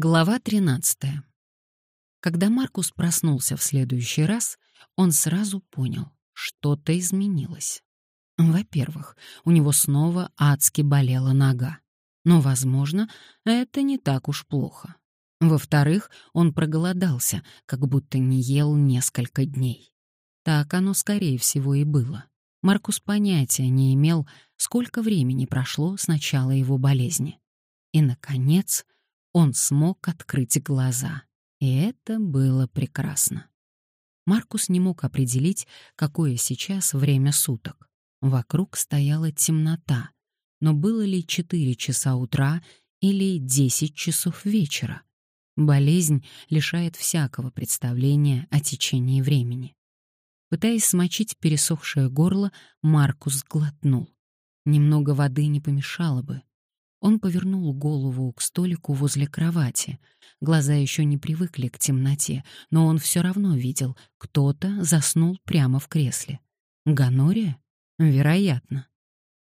Глава 13. Когда Маркус проснулся в следующий раз, он сразу понял, что-то изменилось. Во-первых, у него снова адски болела нога. Но, возможно, это не так уж плохо. Во-вторых, он проголодался, как будто не ел несколько дней. Так оно, скорее всего, и было. Маркус понятия не имел, сколько времени прошло с начала его болезни. И, наконец, он смог открыть глаза. И это было прекрасно. Маркус не мог определить, какое сейчас время суток. Вокруг стояла темнота, но было ли 4 часа утра или 10 часов вечера? Болезнь лишает всякого представления о течении времени. Пытаясь смочить пересохшее горло, Маркус глотнул. Немного воды не помешало бы. Он повернул голову к столику возле кровати. Глаза еще не привыкли к темноте, но он все равно видел, кто-то заснул прямо в кресле. Ганория? Вероятно.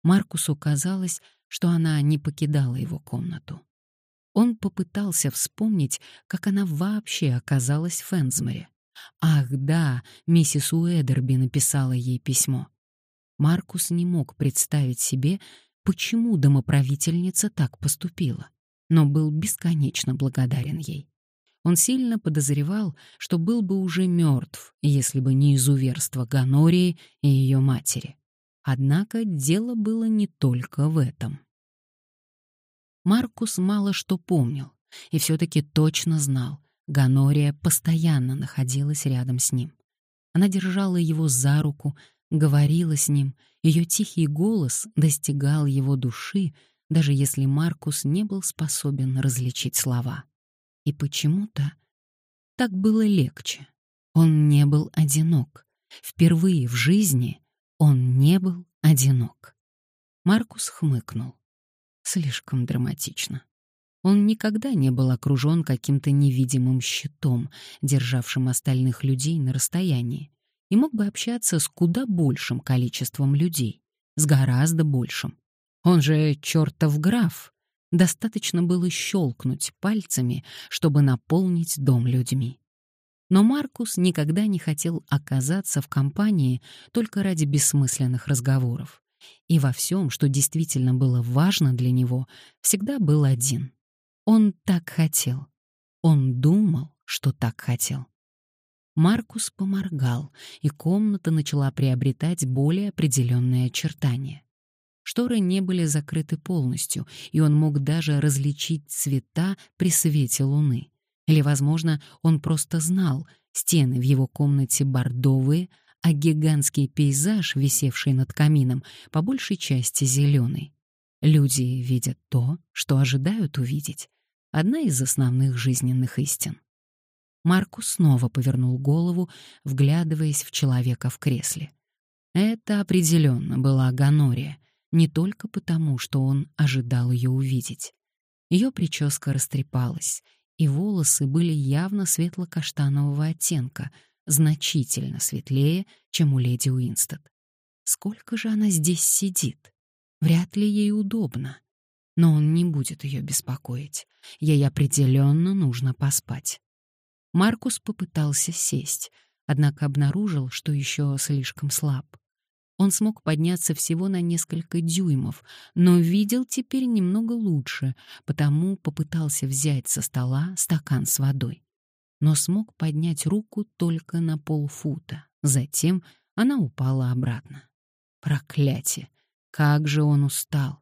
Маркусу казалось, что она не покидала его комнату. Он попытался вспомнить, как она вообще оказалась в Фензморе. Ах да, миссис Уэдерби написала ей письмо. Маркус не мог представить себе, почему домоправительница так поступила, но был бесконечно благодарен ей. Он сильно подозревал, что был бы уже мертв, если бы не изуверство Ганории и ее матери. Однако дело было не только в этом. Маркус мало что помнил, и все-таки точно знал, Ганория постоянно находилась рядом с ним. Она держала его за руку, говорила с ним, ее тихий голос достигал его души, даже если Маркус не был способен различить слова. И почему-то так было легче. Он не был одинок. Впервые в жизни он не был одинок. Маркус хмыкнул. Слишком драматично. Он никогда не был окружен каким-то невидимым щитом, державшим остальных людей на расстоянии и мог бы общаться с куда большим количеством людей, с гораздо большим. Он же чертов граф. Достаточно было щелкнуть пальцами, чтобы наполнить дом людьми. Но Маркус никогда не хотел оказаться в компании только ради бессмысленных разговоров. И во всем, что действительно было важно для него, всегда был один. Он так хотел. Он думал, что так хотел. Маркус поморгал, и комната начала приобретать более определенные очертания. Шторы не были закрыты полностью, и он мог даже различить цвета при свете луны. Или, возможно, он просто знал, стены в его комнате бордовые, а гигантский пейзаж, висевший над камином, по большей части зеленый. Люди видят то, что ожидают увидеть. Одна из основных жизненных истин. Маркус снова повернул голову, вглядываясь в человека в кресле. Это определенно была Ганория, не только потому, что он ожидал ее увидеть. Ее прическа растрепалась, и волосы были явно светло-каштанового оттенка, значительно светлее, чем у леди Уинстед. Сколько же она здесь сидит? Вряд ли ей удобно. Но он не будет ее беспокоить. Ей определенно нужно поспать. Маркус попытался сесть, однако обнаружил, что еще слишком слаб. Он смог подняться всего на несколько дюймов, но видел теперь немного лучше, потому попытался взять со стола стакан с водой. Но смог поднять руку только на полфута. Затем она упала обратно. Проклятие! Как же он устал!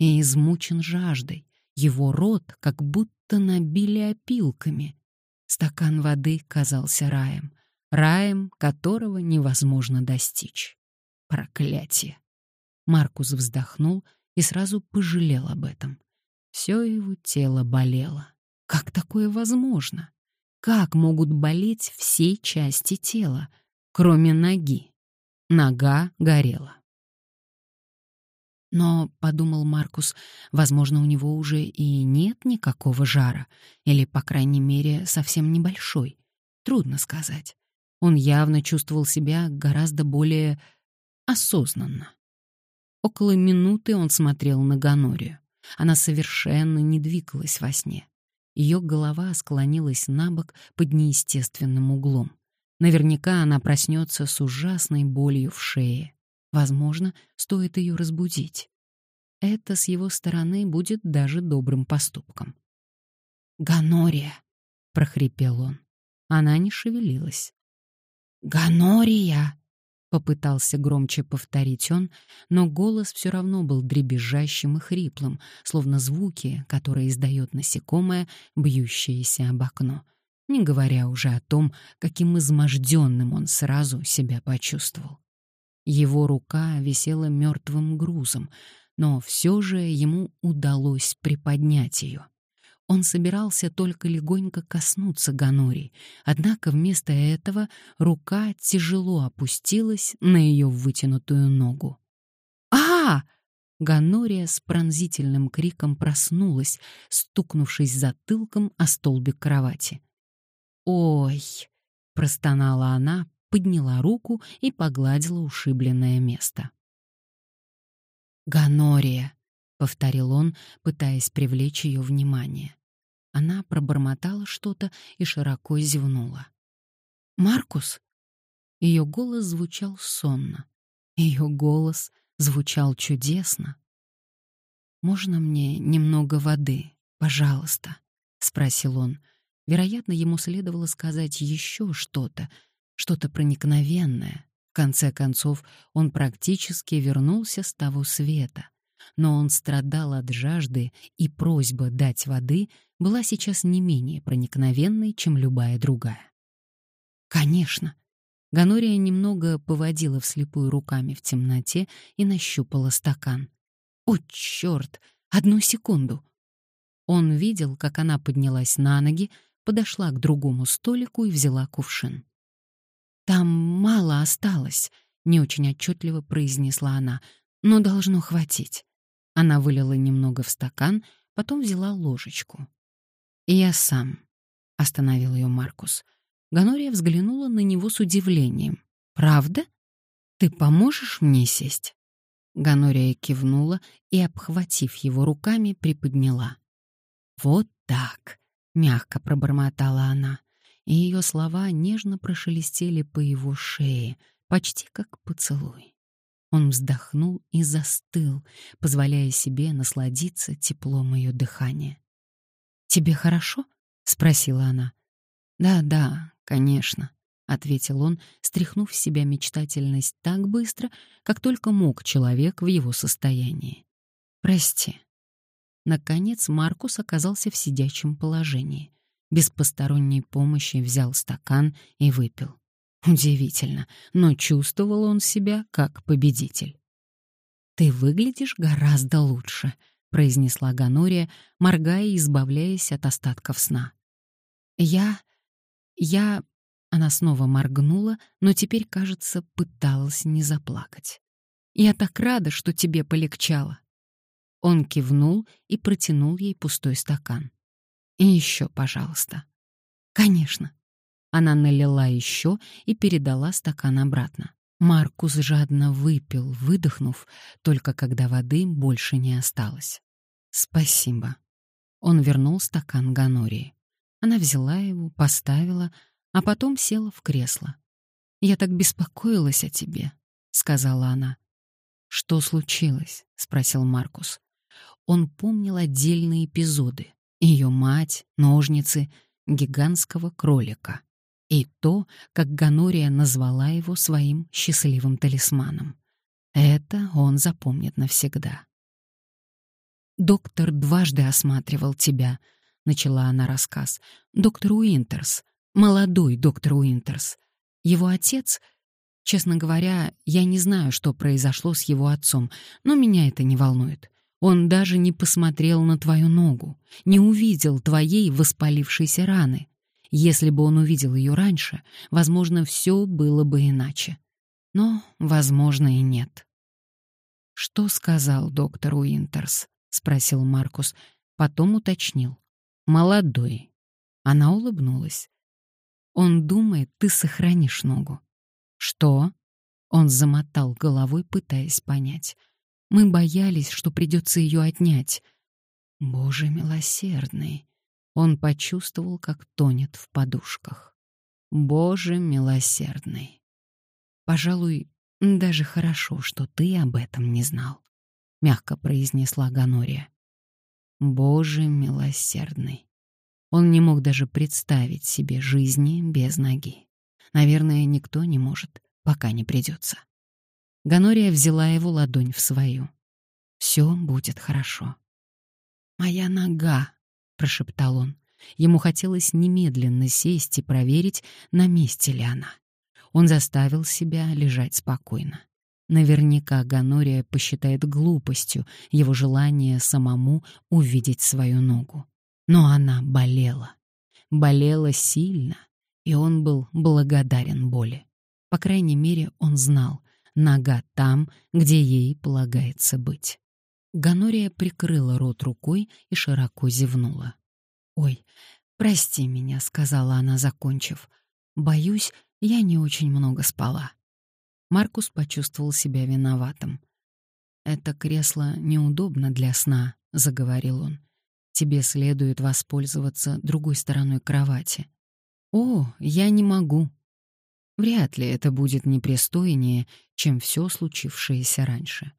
И измучен жаждой. Его рот как будто набили опилками. Стакан воды казался раем, раем, которого невозможно достичь. Проклятие! Маркус вздохнул и сразу пожалел об этом. Все его тело болело. Как такое возможно? Как могут болеть все части тела, кроме ноги? Нога горела. Но, — подумал Маркус, — возможно, у него уже и нет никакого жара, или, по крайней мере, совсем небольшой. Трудно сказать. Он явно чувствовал себя гораздо более осознанно. Около минуты он смотрел на Ганорию. Она совершенно не двигалась во сне. Ее голова склонилась на бок под неестественным углом. Наверняка она проснется с ужасной болью в шее. Возможно, стоит ее разбудить. Это с его стороны будет даже добрым поступком. «Ганория!» — прохрипел он. Она не шевелилась. «Ганория!» — попытался громче повторить он, но голос все равно был дребезжащим и хриплым, словно звуки, которые издает насекомое, бьющееся об окно, не говоря уже о том, каким изможденным он сразу себя почувствовал. Его рука висела мертвым грузом, но все же ему удалось приподнять ее. Он собирался только легонько коснуться Ганори, однако вместо этого рука тяжело опустилась на ее вытянутую ногу. а, Ганория с пронзительным криком проснулась, стукнувшись затылком о столбик кровати. «Ой!» — простонала она, подняла руку и погладила ушибленное место. «Ганория!» — повторил он, пытаясь привлечь ее внимание. Она пробормотала что-то и широко зевнула. «Маркус?» Ее голос звучал сонно. Ее голос звучал чудесно. «Можно мне немного воды, пожалуйста?» — спросил он. Вероятно, ему следовало сказать еще что-то, что-то проникновенное. В конце концов, он практически вернулся с того света. Но он страдал от жажды, и просьба дать воды была сейчас не менее проникновенной, чем любая другая. «Конечно!» Ганория немного поводила вслепую руками в темноте и нащупала стакан. «О, черт! Одну секунду!» Он видел, как она поднялась на ноги, подошла к другому столику и взяла кувшин. «Там мало осталось», — не очень отчетливо произнесла она, — «но должно хватить». Она вылила немного в стакан, потом взяла ложечку. «Я сам», — остановил ее Маркус. Ганория взглянула на него с удивлением. «Правда? Ты поможешь мне сесть?» Ганория кивнула и, обхватив его руками, приподняла. «Вот так», — мягко пробормотала она, и ее слова нежно прошелестели по его шее, почти как поцелуй. Он вздохнул и застыл, позволяя себе насладиться теплом ее дыхания. «Тебе хорошо?» — спросила она. «Да, да, конечно», — ответил он, стряхнув с себя мечтательность так быстро, как только мог человек в его состоянии. «Прости, Наконец Маркус оказался в сидячем положении. Без посторонней помощи взял стакан и выпил. Удивительно, но чувствовал он себя как победитель. «Ты выглядишь гораздо лучше», — произнесла Ганория, моргая и избавляясь от остатков сна. «Я... я...» Она снова моргнула, но теперь, кажется, пыталась не заплакать. «Я так рада, что тебе полегчало. Он кивнул и протянул ей пустой стакан. «И еще, пожалуйста». «Конечно». Она налила еще и передала стакан обратно. Маркус жадно выпил, выдохнув, только когда воды больше не осталось. «Спасибо». Он вернул стакан Ганории. Она взяла его, поставила, а потом села в кресло. «Я так беспокоилась о тебе», — сказала она. «Что случилось?» — спросил Маркус. Он помнил отдельные эпизоды. Ее мать, ножницы, гигантского кролика. И то, как Ганория назвала его своим счастливым талисманом. Это он запомнит навсегда. «Доктор дважды осматривал тебя», — начала она рассказ. «Доктор Уинтерс, молодой доктор Уинтерс. Его отец...» Честно говоря, я не знаю, что произошло с его отцом, но меня это не волнует. Он даже не посмотрел на твою ногу, не увидел твоей воспалившейся раны. Если бы он увидел ее раньше, возможно, все было бы иначе. Но, возможно, и нет. «Что сказал доктор Уинтерс?» — спросил Маркус, потом уточнил. «Молодой». Она улыбнулась. «Он думает, ты сохранишь ногу». «Что?» Он замотал головой, пытаясь понять. Мы боялись, что придется ее отнять. Боже милосердный. Он почувствовал, как тонет в подушках. Боже милосердный. Пожалуй, даже хорошо, что ты об этом не знал, мягко произнесла Ганория. Боже милосердный. Он не мог даже представить себе жизни без ноги. Наверное, никто не может, пока не придется. Ганория взяла его ладонь в свою. Все будет хорошо. Моя нога, прошептал он. Ему хотелось немедленно сесть и проверить, на месте ли она. Он заставил себя лежать спокойно. Наверняка Ганория посчитает глупостью его желание самому увидеть свою ногу. Но она болела. Болела сильно, и он был благодарен боли. По крайней мере, он знал, нога там, где ей полагается быть. Ганория прикрыла рот рукой и широко зевнула. «Ой, прости меня», — сказала она, закончив. «Боюсь, я не очень много спала». Маркус почувствовал себя виноватым. «Это кресло неудобно для сна», — заговорил он. Тебе следует воспользоваться другой стороной кровати. О, я не могу. Вряд ли это будет непристойнее, чем все случившееся раньше.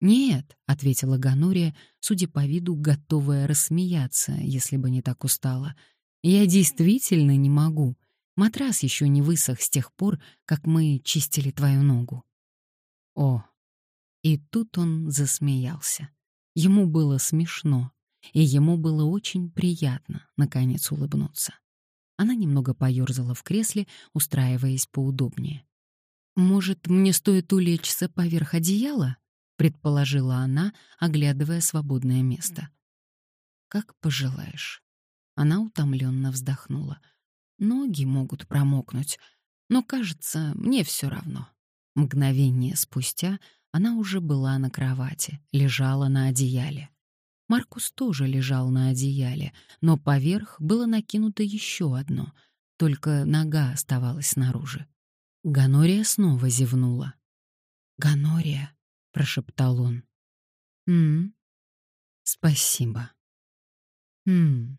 Нет, ответила Ганория, судя по виду, готовая рассмеяться, если бы не так устала. Я действительно не могу. Матрас еще не высох с тех пор, как мы чистили твою ногу. О. И тут он засмеялся. Ему было смешно и ему было очень приятно, наконец, улыбнуться. Она немного поёрзала в кресле, устраиваясь поудобнее. «Может, мне стоит улечься поверх одеяла?» — предположила она, оглядывая свободное место. «Как пожелаешь». Она утомленно вздохнула. «Ноги могут промокнуть, но, кажется, мне все равно». Мгновение спустя она уже была на кровати, лежала на одеяле. Маркус тоже лежал на одеяле, но поверх было накинуто еще одно, только нога оставалась снаружи. Ганория снова зевнула. «Ганория», — прошептал он. «М, спасибо». «М».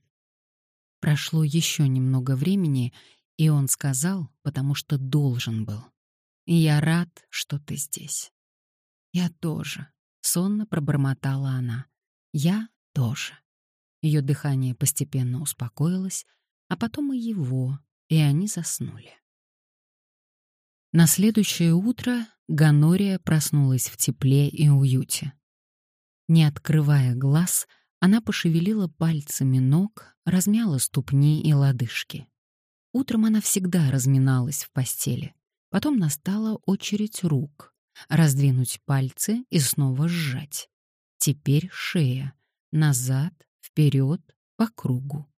Прошло еще немного времени, и он сказал, потому что должен был. «Я рад, что ты здесь». «Я тоже», — сонно пробормотала она. Я тоже. Ее дыхание постепенно успокоилось, а потом и его, и они заснули. На следующее утро Ганория проснулась в тепле и уюте. Не открывая глаз, она пошевелила пальцами ног, размяла ступни и лодыжки. Утром она всегда разминалась в постели. Потом настала очередь рук. Раздвинуть пальцы и снова сжать. Теперь шея. Назад, вперед, по кругу.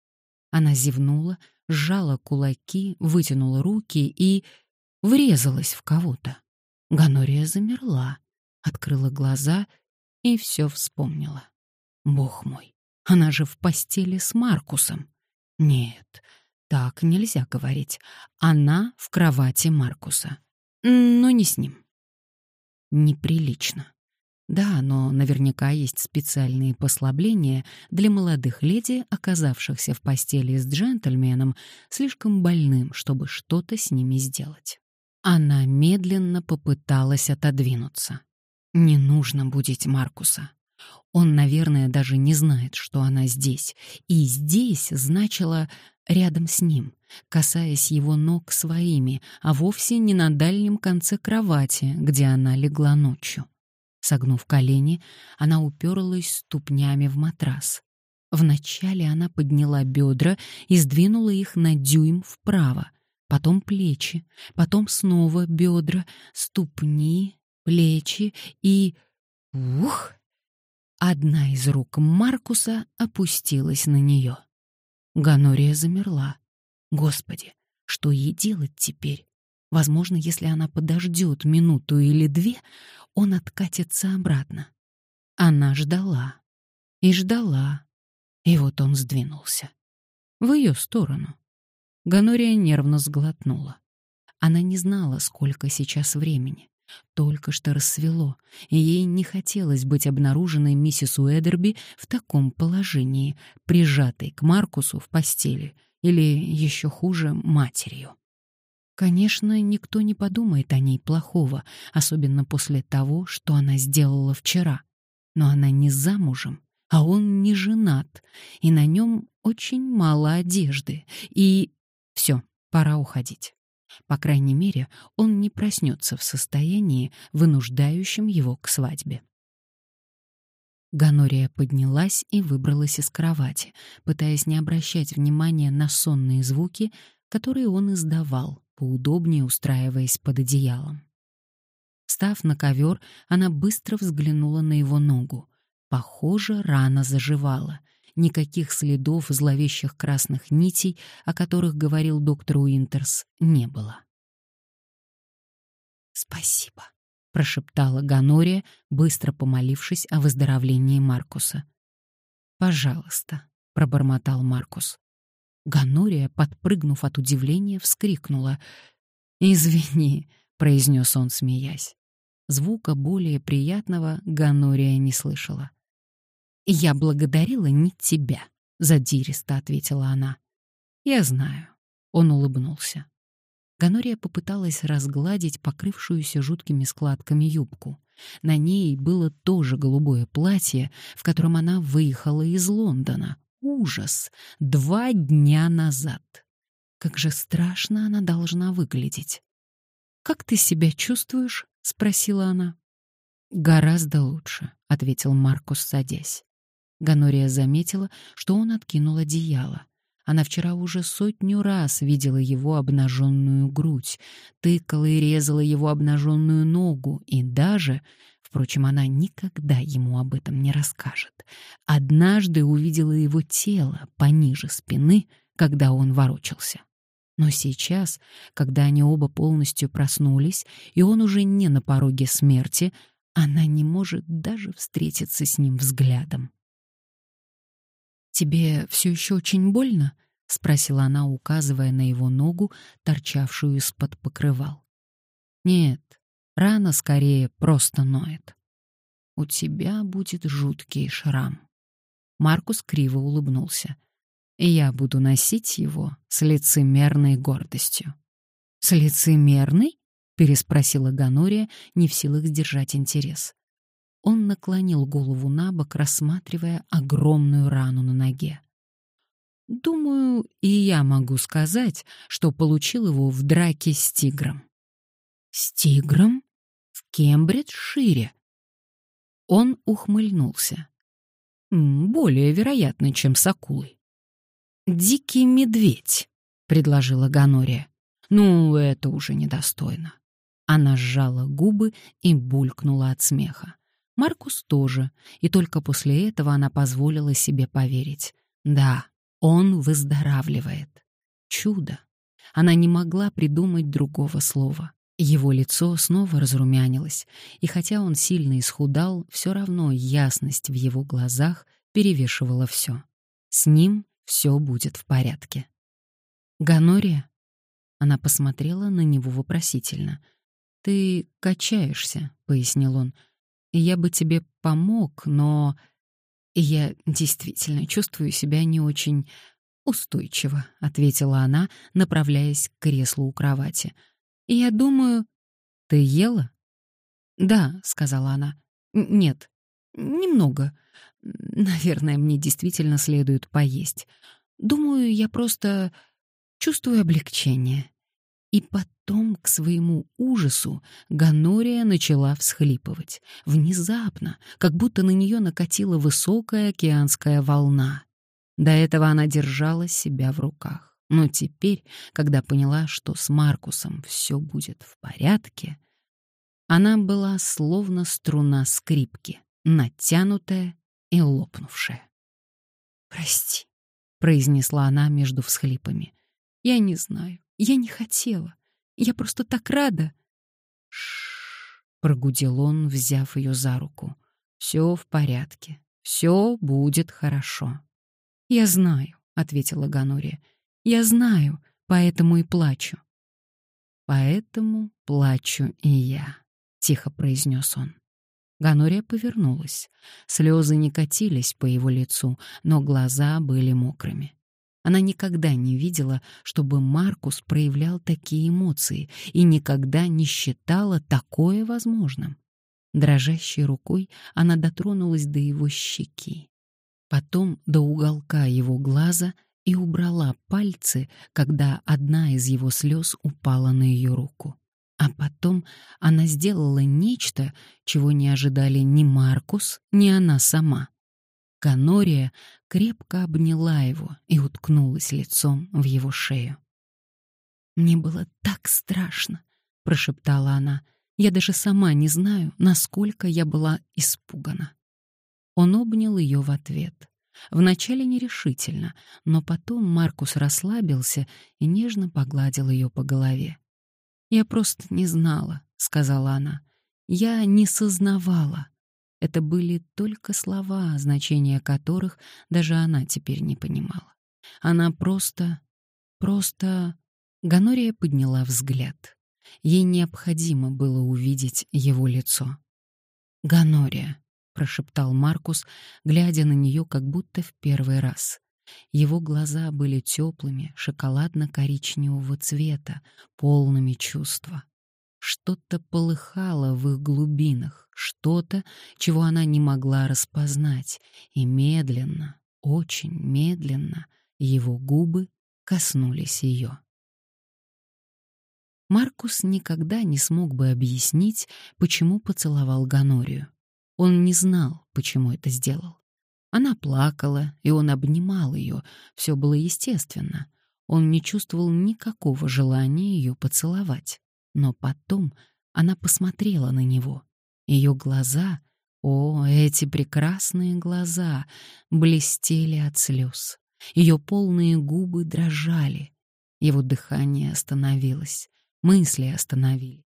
Она зевнула, сжала кулаки, вытянула руки и... врезалась в кого-то. Ганория замерла, открыла глаза и все вспомнила. Бог мой, она же в постели с Маркусом. Нет, так нельзя говорить. Она в кровати Маркуса. Но не с ним. Неприлично. Да, но наверняка есть специальные послабления для молодых леди, оказавшихся в постели с джентльменом, слишком больным, чтобы что-то с ними сделать. Она медленно попыталась отодвинуться. Не нужно будить Маркуса. Он, наверное, даже не знает, что она здесь. И «здесь» значило рядом с ним, касаясь его ног своими, а вовсе не на дальнем конце кровати, где она легла ночью. Согнув колени, она уперлась ступнями в матрас. Вначале она подняла бедра и сдвинула их на дюйм вправо, потом плечи, потом снова бедра, ступни, плечи и... Ух! Одна из рук Маркуса опустилась на нее. Ганория замерла. Господи, что ей делать теперь? Возможно, если она подождет минуту или две, он откатится обратно. Она ждала и ждала, и вот он сдвинулся. В ее сторону. Ганория нервно сглотнула. Она не знала, сколько сейчас времени. Только что рассвело, и ей не хотелось быть обнаруженной миссис Уэдерби в таком положении, прижатой к Маркусу в постели, или, еще хуже, матерью. Конечно, никто не подумает о ней плохого, особенно после того, что она сделала вчера. Но она не замужем, а он не женат, и на нем очень мало одежды, и... Все, пора уходить. По крайней мере, он не проснется в состоянии, вынуждающем его к свадьбе. Ганория поднялась и выбралась из кровати, пытаясь не обращать внимания на сонные звуки, которые он издавал, поудобнее устраиваясь под одеялом. Став на ковер, она быстро взглянула на его ногу. Похоже, рана заживала. Никаких следов зловещих красных нитей, о которых говорил доктор Уинтерс, не было. «Спасибо», — прошептала Ганория, быстро помолившись о выздоровлении Маркуса. «Пожалуйста», — пробормотал Маркус. Ганория, подпрыгнув от удивления, вскрикнула. «Извини», — произнес он, смеясь. Звука более приятного Ганория не слышала. «Я благодарила не тебя», — задиристо ответила она. «Я знаю». Он улыбнулся. Ганория попыталась разгладить покрывшуюся жуткими складками юбку. На ней было тоже голубое платье, в котором она выехала из Лондона, ужас! Два дня назад! Как же страшно она должна выглядеть. «Как ты себя чувствуешь?» — спросила она. «Гораздо лучше», — ответил Маркус, садясь. Ганория заметила, что он откинул одеяло. Она вчера уже сотню раз видела его обнаженную грудь, тыкала и резала его обнаженную ногу и даже Впрочем, она никогда ему об этом не расскажет. Однажды увидела его тело пониже спины, когда он ворочался. Но сейчас, когда они оба полностью проснулись, и он уже не на пороге смерти, она не может даже встретиться с ним взглядом. «Тебе все еще очень больно?» — спросила она, указывая на его ногу, торчавшую из-под покрывал. «Нет, Рана скорее просто ноет. У тебя будет жуткий шрам. Маркус криво улыбнулся. И я буду носить его с лицемерной гордостью. С лицемерной? переспросила Ганория, не в силах сдержать интерес. Он наклонил голову на бок, рассматривая огромную рану на ноге. Думаю, и я могу сказать, что получил его в драке с тигром. С тигром? В Кембриджшире? Он ухмыльнулся. Более вероятно, чем с акулой. «Дикий медведь», — предложила Ганория. «Ну, это уже недостойно». Она сжала губы и булькнула от смеха. Маркус тоже, и только после этого она позволила себе поверить. Да, он выздоравливает. Чудо. Она не могла придумать другого слова. Его лицо снова разрумянилось, и хотя он сильно исхудал, все равно ясность в его глазах перевешивала все. С ним все будет в порядке. «Ганория?» Она посмотрела на него вопросительно. «Ты качаешься», — пояснил он. «Я бы тебе помог, но...» «Я действительно чувствую себя не очень устойчиво», — ответила она, направляясь к креслу у кровати. «Я думаю...» «Ты ела?» «Да», — сказала она. «Нет, немного. Наверное, мне действительно следует поесть. Думаю, я просто чувствую облегчение». И потом, к своему ужасу, Ганория начала всхлипывать. Внезапно, как будто на нее накатила высокая океанская волна. До этого она держала себя в руках. Но теперь, когда поняла, что с Маркусом все будет в порядке, она была словно струна скрипки, натянутая и лопнувшая. «Прости», — произнесла она между всхлипами. «Я не знаю, я не хотела. Я просто так рада». «Ш-ш-ш», прогудел он, взяв ее за руку. «Все в порядке, все будет хорошо». «Я знаю», — ответила Ганория. Я знаю, поэтому и плачу. Поэтому плачу и я, тихо произнес он. Ганория повернулась. Слезы не катились по его лицу, но глаза были мокрыми. Она никогда не видела, чтобы Маркус проявлял такие эмоции и никогда не считала такое возможным. Дрожащей рукой она дотронулась до его щеки, потом до уголка его глаза и убрала пальцы, когда одна из его слез упала на ее руку. А потом она сделала нечто, чего не ожидали ни Маркус, ни она сама. Канория крепко обняла его и уткнулась лицом в его шею. «Мне было так страшно», — прошептала она. «Я даже сама не знаю, насколько я была испугана». Он обнял ее в ответ. Вначале нерешительно, но потом Маркус расслабился и нежно погладил ее по голове. «Я просто не знала», — сказала она. «Я не сознавала». Это были только слова, значения которых даже она теперь не понимала. Она просто... просто... Ганория подняла взгляд. Ей необходимо было увидеть его лицо. «Ганория», — прошептал Маркус, глядя на нее как будто в первый раз. Его глаза были теплыми, шоколадно-коричневого цвета, полными чувства. Что-то полыхало в их глубинах, что-то, чего она не могла распознать, и медленно, очень медленно его губы коснулись ее. Маркус никогда не смог бы объяснить, почему поцеловал Ганорию. Он не знал, почему это сделал. Она плакала, и он обнимал ее. Все было естественно. Он не чувствовал никакого желания ее поцеловать. Но потом она посмотрела на него. Ее глаза, о, эти прекрасные глаза, блестели от слез. Ее полные губы дрожали. Его дыхание остановилось, мысли остановились.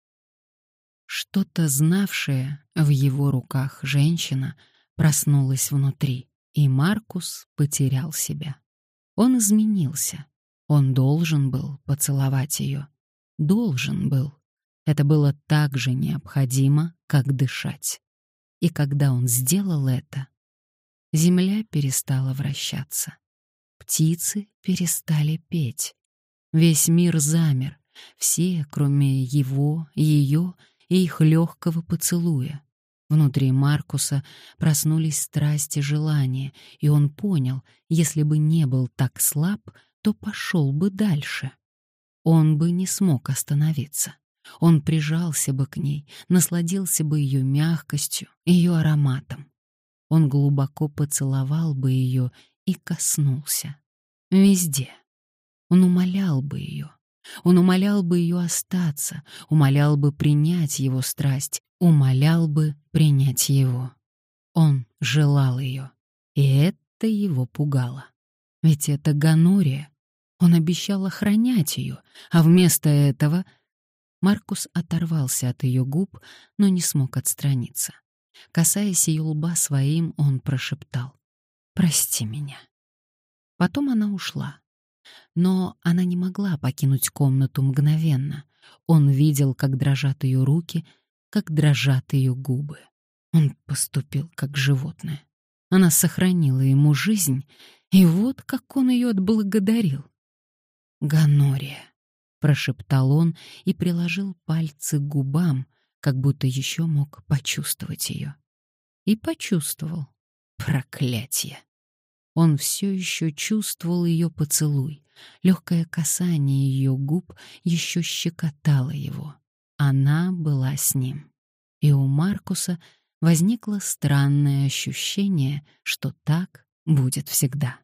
Что-то знавшее в его руках женщина проснулась внутри, и Маркус потерял себя. Он изменился. Он должен был поцеловать ее. Должен был. Это было так же необходимо, как дышать. И когда он сделал это, земля перестала вращаться. Птицы перестали петь. Весь мир замер. Все, кроме его, ее и их легкого поцелуя. Внутри Маркуса проснулись страсти желания, и он понял, если бы не был так слаб, то пошел бы дальше. Он бы не смог остановиться. Он прижался бы к ней, насладился бы ее мягкостью, ее ароматом. Он глубоко поцеловал бы ее и коснулся. Везде. Он умолял бы ее. Он умолял бы ее остаться, умолял бы принять его страсть, умолял бы принять его. Он желал ее, и это его пугало. Ведь это Ганория. Он обещал охранять ее, а вместо этого Маркус оторвался от ее губ, но не смог отстраниться. Касаясь ее лба своим, он прошептал «Прости меня». Потом она ушла. Но она не могла покинуть комнату мгновенно. Он видел, как дрожат ее руки, как дрожат ее губы. Он поступил как животное. Она сохранила ему жизнь, и вот как он ее отблагодарил. «Ганория», — прошептал он и приложил пальцы к губам, как будто еще мог почувствовать ее. И почувствовал. Проклятие! Он все еще чувствовал ее поцелуй. Легкое касание ее губ еще щекотало его. Она была с ним. И у Маркуса возникло странное ощущение, что так будет всегда.